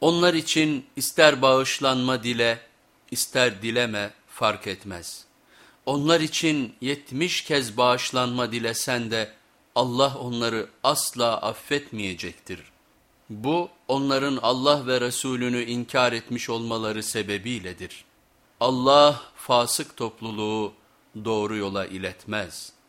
Onlar için ister bağışlanma dile, ister dileme fark etmez. Onlar için yetmiş kez bağışlanma dilesen de Allah onları asla affetmeyecektir. Bu onların Allah ve Resulünü inkar etmiş olmaları sebebiyledir. Allah fasık topluluğu doğru yola iletmez.''